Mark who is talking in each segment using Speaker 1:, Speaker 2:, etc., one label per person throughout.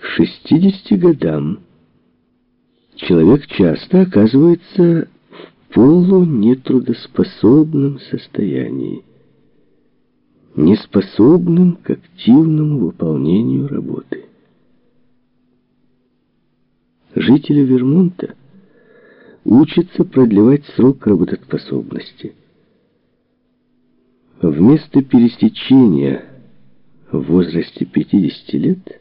Speaker 1: К 60 годам человек часто оказывается в полунетрудоспособном состоянии, неспособным к активному выполнению работы. Жители Вермонта учатся продлевать срок работоспособности. Вместо пересечения в возрасте 50 лет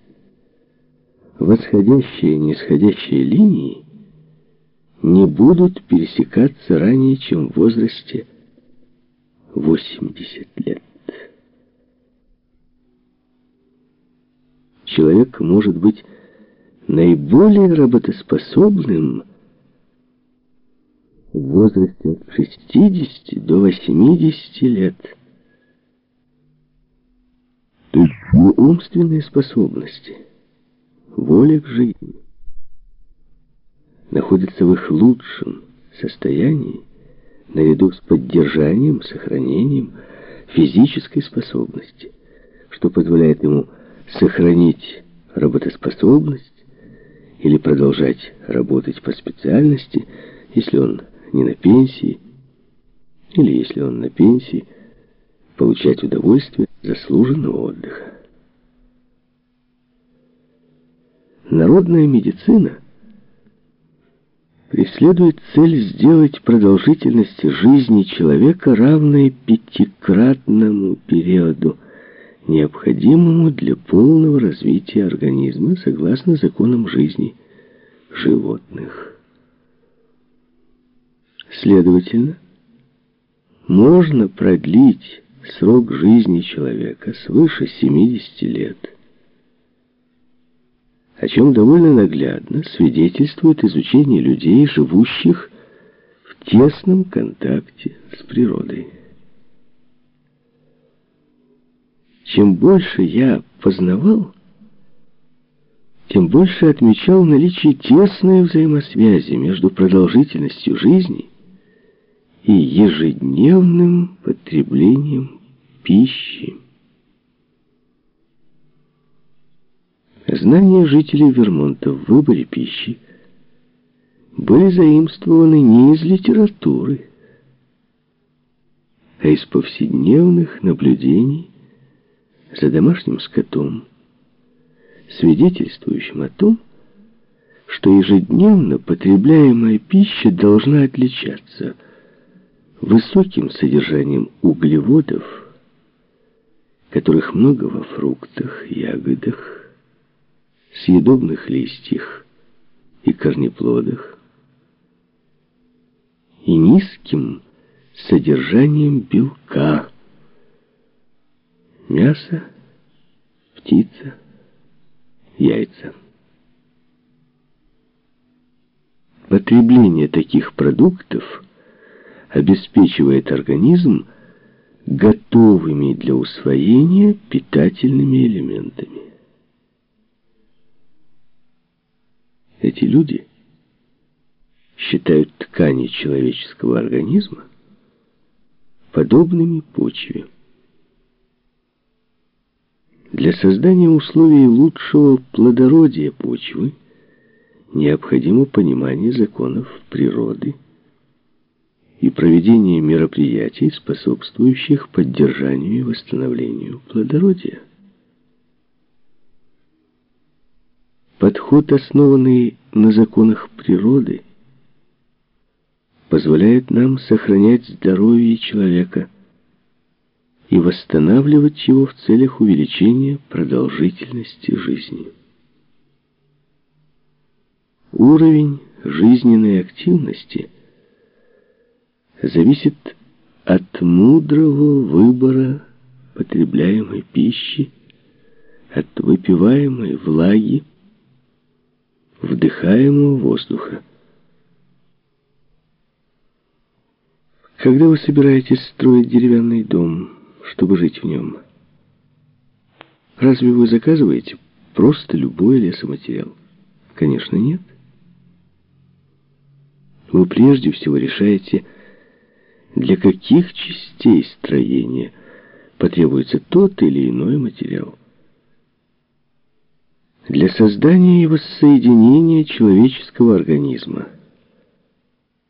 Speaker 1: восходящие и нисходящие линии не будут пересекаться ранее, чем в возрасте 80 лет. Человек может быть наиболее работоспособным в возрасте от 60 до 80 лет. То есть умственные способности, воля к жизни находятся в их лучшем состоянии наряду с поддержанием, сохранением физической способности, что позволяет ему сохранить работоспособность или продолжать работать по специальности, если он не на пенсии, или если он на пенсии, получать удовольствие заслуженного отдыха. Народная медицина преследует цель сделать продолжительность жизни человека равной пятикратному периоду необходимому для полного развития организма согласно законам жизни животных. Следовательно, можно продлить срок жизни человека свыше 70 лет, о чем довольно наглядно свидетельствует изучение людей, живущих в тесном контакте с природой. Чем больше я познавал, тем больше отмечал наличие тесной взаимосвязи между продолжительностью жизни и ежедневным потреблением пищи. Знания жителей Вермонта в выборе пищи были заимствованы не из литературы, а из повседневных наблюдений за домашним скотом, свидетельствующим о том, что ежедневно потребляемая пища должна отличаться высоким содержанием углеводов, которых много во фруктах, ягодах, съедобных листьях и корнеплодах, и низким содержанием белка, Мясо, птица, яйца. Потребление таких продуктов обеспечивает организм готовыми для усвоения питательными элементами. Эти люди считают ткани человеческого организма подобными почве. Для создания условий лучшего плодородия почвы необходимо понимание законов природы и проведение мероприятий, способствующих поддержанию и восстановлению плодородия. Подход, основанный на законах природы, позволяет нам сохранять здоровье человека – и восстанавливать его в целях увеличения продолжительности жизни. Уровень жизненной активности зависит от мудрого выбора потребляемой пищи, от выпиваемой влаги, вдыхаемого воздуха. Когда вы собираетесь строить деревянный дом, чтобы жить в нем. Разве вы заказываете просто любой лесоматериал? Конечно, нет. Вы прежде всего решаете, для каких частей строения потребуется тот или иной материал. Для создания и воссоединения человеческого организма –